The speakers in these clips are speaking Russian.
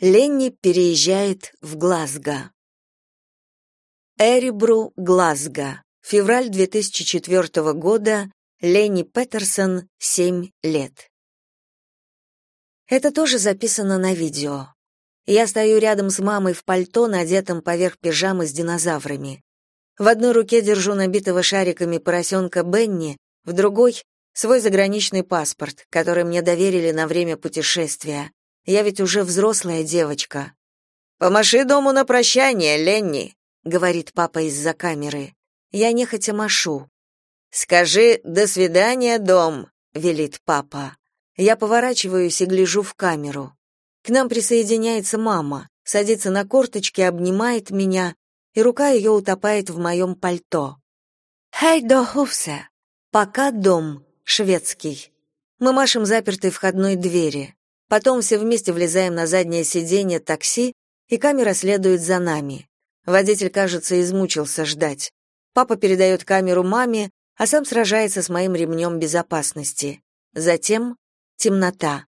Ленни переезжает в Глазго. Эребру, Глазго. Февраль 2004 года. Ленни Петерсон, 7 лет. Это тоже записано на видео. Я стою рядом с мамой в пальто, надетом поверх пижамы с динозаврами. В одной руке держу набитого шариками поросенка Бенни, в другой — свой заграничный паспорт, который мне доверили на время путешествия. Я ведь уже взрослая девочка. Помаши дому на прощание, Ленни, говорит папа из-за камеры. Я нехотя машу. Скажи «до свидания, дом», велит папа. Я поворачиваюсь и гляжу в камеру. К нам присоединяется мама, садится на корточки, обнимает меня, и рука ее утопает в моем пальто. «Хей до хуфсе!» «Пока дом», шведский. Мы машем запертой входной двери. Потом все вместе влезаем на заднее сиденье такси, и камера следует за нами. Водитель, кажется, измучился ждать. Папа передает камеру маме, а сам сражается с моим ремнем безопасности. Затем темнота.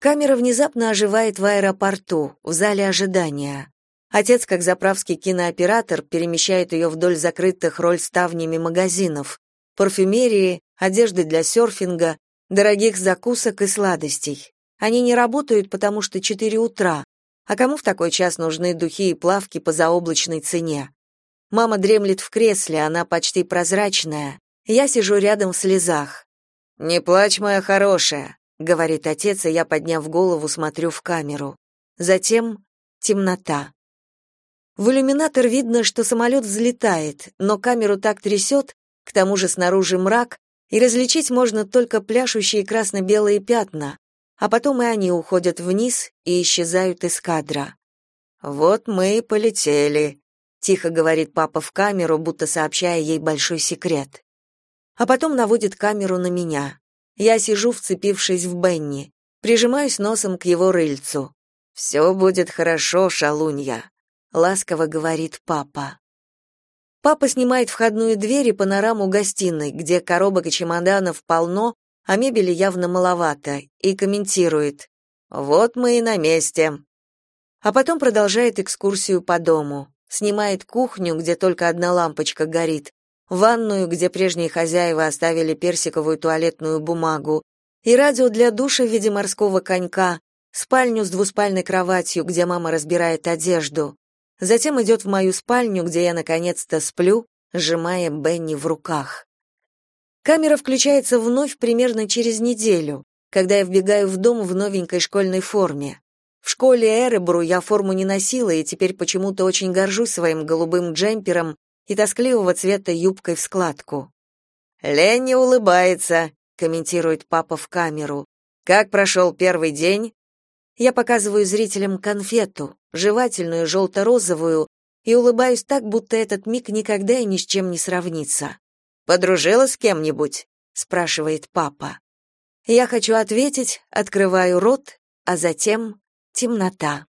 Камера внезапно оживает в аэропорту, в зале ожидания. Отец, как заправский кинооператор, перемещает ее вдоль закрытых роль ставнями магазинов, парфюмерии, одежды для серфинга, дорогих закусок и сладостей. Они не работают, потому что 4 утра. А кому в такой час нужны духи и плавки по заоблачной цене? Мама дремлет в кресле, она почти прозрачная. Я сижу рядом в слезах. «Не плачь, моя хорошая», — говорит отец, и я, подняв голову, смотрю в камеру. Затем темнота. В иллюминатор видно, что самолет взлетает, но камеру так трясет, к тому же снаружи мрак, и различить можно только пляшущие красно-белые пятна, а потом и они уходят вниз и исчезают из кадра. «Вот мы и полетели», — тихо говорит папа в камеру, будто сообщая ей большой секрет. А потом наводит камеру на меня. Я сижу, вцепившись в Бенни, прижимаюсь носом к его рыльцу. «Все будет хорошо, шалунья», — ласково говорит папа. Папа снимает входную дверь и панораму гостиной, где коробок и чемоданов полно, а мебели явно маловато, и комментирует «Вот мы и на месте». А потом продолжает экскурсию по дому. Снимает кухню, где только одна лампочка горит, ванную, где прежние хозяева оставили персиковую туалетную бумагу, и радио для душа в виде морского конька, спальню с двуспальной кроватью, где мама разбирает одежду. Затем идет в мою спальню, где я наконец-то сплю, сжимая Бенни в руках. Камера включается вновь примерно через неделю, когда я вбегаю в дом в новенькой школьной форме. В школе Эребру я форму не носила и теперь почему-то очень горжусь своим голубым джемпером и тоскливого цвета юбкой в складку. «Ленни улыбается», — комментирует папа в камеру. «Как прошел первый день?» Я показываю зрителям конфету, жевательную желто-розовую, и улыбаюсь так, будто этот миг никогда и ни с чем не сравнится. Подружилась с кем-нибудь? спрашивает папа. Я хочу ответить, открываю рот, а затем темнота.